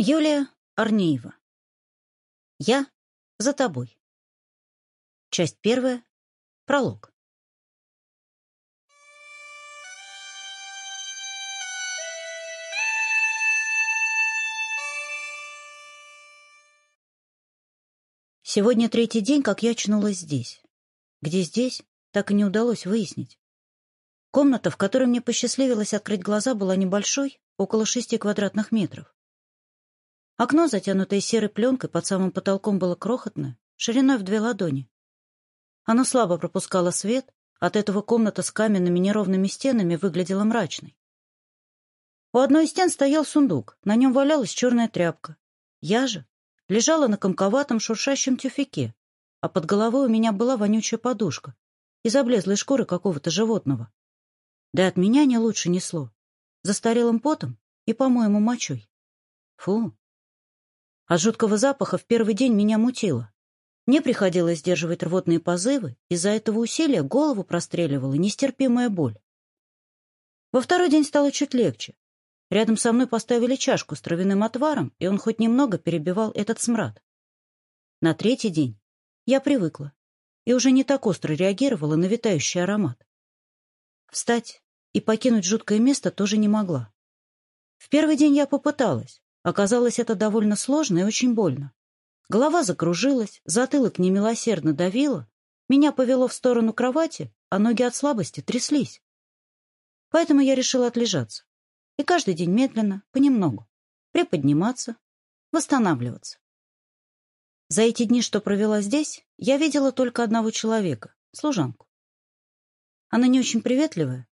Юлия Арнеева. Я за тобой. Часть первая. Пролог. Сегодня третий день, как я очнулась здесь. Где здесь, так и не удалось выяснить. Комната, в которой мне посчастливилось открыть глаза, была небольшой, около шести квадратных метров. Окно, затянутое серой пленкой, под самым потолком было крохотное, шириной в две ладони. Оно слабо пропускало свет, от этого комната с каменными неровными стенами выглядела мрачной. У одной из стен стоял сундук, на нем валялась черная тряпка. Я же лежала на комковатом шуршащем тюфяке, а под головой у меня была вонючая подушка из облезлой шкуры какого-то животного. Да и от меня не лучше несло. Застарелым потом и, по-моему, мочой. Фу, от жуткого запаха в первый день меня мутило. Мне приходилось сдерживать рвотные позывы, из-за этого усилия голову простреливала нестерпимая боль. Во второй день стало чуть легче. Рядом со мной поставили чашку с травяным отваром, и он хоть немного перебивал этот смрад. На третий день я привыкла и уже не так остро реагировала на витающий аромат. Встать и покинуть жуткое место тоже не могла. В первый день я попыталась, Оказалось, это довольно сложно и очень больно. Голова закружилась, затылок немилосердно давило, меня повело в сторону кровати, а ноги от слабости тряслись. Поэтому я решила отлежаться. И каждый день медленно, понемногу, приподниматься, восстанавливаться. За эти дни, что провела здесь, я видела только одного человека — служанку. Она не очень приветливая,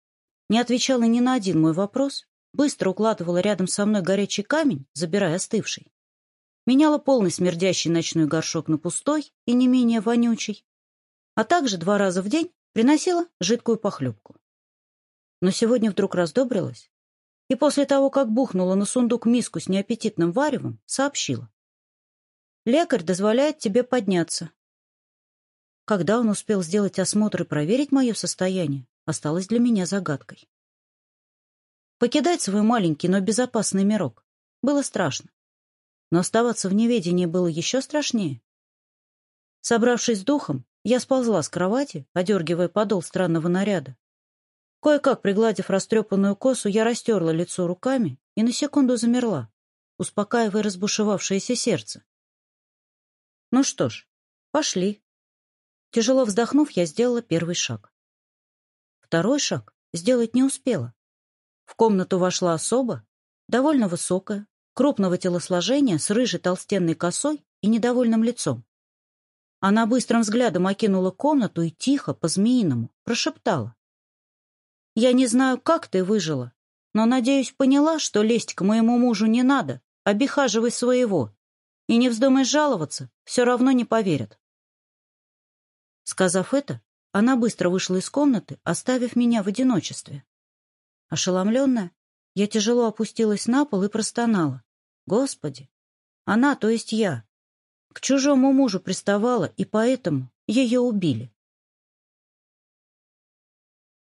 не отвечала ни на один мой вопрос, быстро укладывала рядом со мной горячий камень, забирая остывший. Меняла полный смердящий ночной горшок на пустой и не менее вонючий. А также два раза в день приносила жидкую похлебку. Но сегодня вдруг раздобрилась. И после того, как бухнула на сундук миску с неаппетитным варевом, сообщила. «Лекарь дозволяет тебе подняться, когда он успел сделать осмотр и проверить мое состояние, осталось для меня загадкой. Покидать свой маленький, но безопасный мирок было страшно. Но оставаться в неведении было еще страшнее. Собравшись с духом, я сползла с кровати, одергивая подол странного наряда. Кое-как пригладив растрепанную косу, я растерла лицо руками и на секунду замерла, успокаивая разбушевавшееся сердце. Ну что ж, пошли. Тяжело вздохнув, я сделала первый шаг. Второй шаг сделать не успела. В комнату вошла особа, довольно высокая, крупного телосложения, с рыжей толстенной косой и недовольным лицом. Она быстрым взглядом окинула комнату и тихо, по-змеиному, прошептала. «Я не знаю, как ты выжила, но, надеюсь, поняла, что лезть к моему мужу не надо, обихаживай своего. И не вздумай жаловаться, все равно не поверят». Сказав это, она быстро вышла из комнаты, оставив меня в одиночестве. Ошеломленная, я тяжело опустилась на пол и простонала. Господи! Она, то есть я, к чужому мужу приставала, и поэтому ее убили.